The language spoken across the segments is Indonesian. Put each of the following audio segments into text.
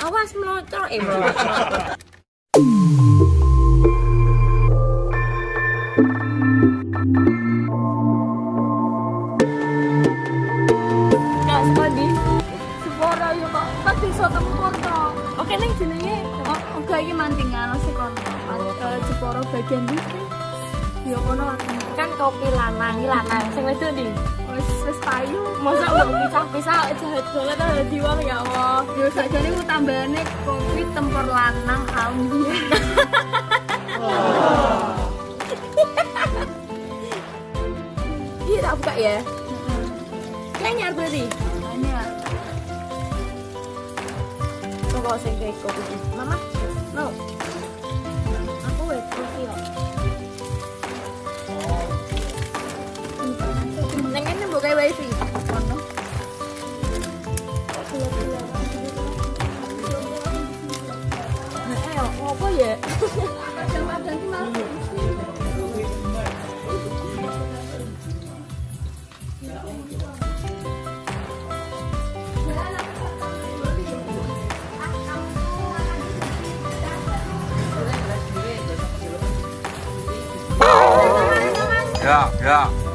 Awas melocor eh melocor. Kak Sekodi, Seporo yo kok pas iso tempur to. oke neng jenenge Oh, enggak iki mantingan sih kono. Ke Jeporo bagian iki. Yo kono lagi. kan kopi lanang, ini lanang, sing wedok di. Wis wis payu. Masa udah pisah-pisah jahat banget ada di wong ya Allah. Yo sakjane ku tambahane kopi tempur lanang alhamdulillah. Iya tak buka ya. Kayaknya berarti. Banyak. Tunggu sing kayak kopi. Mama, mau? Ya, ya.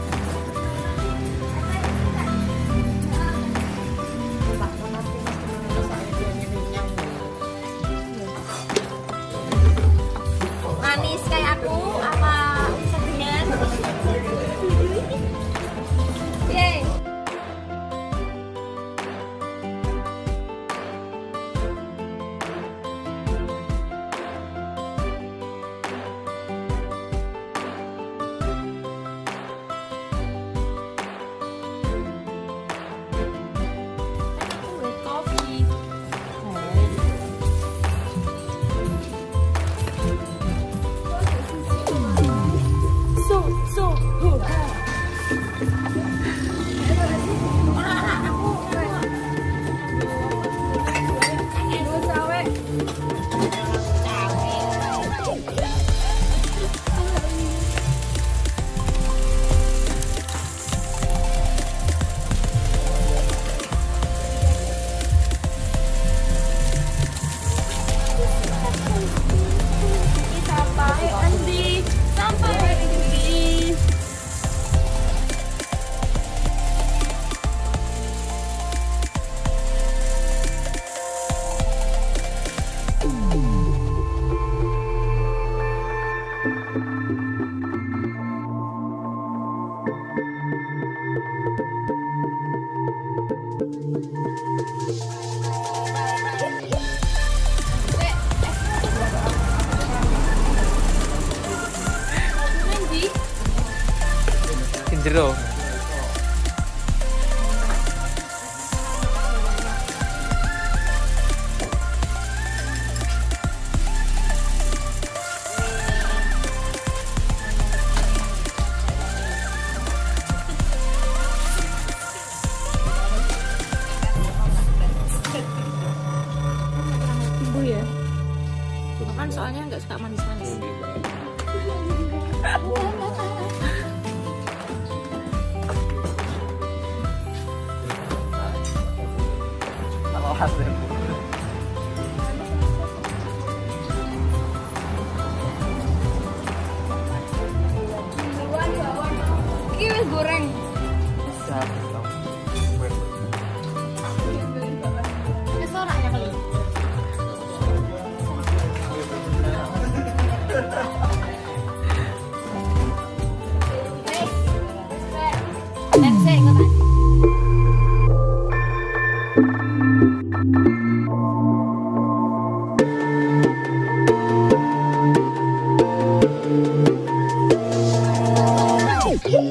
Jero. Soalnya nggak suka manis-manis. Iki wis goreng.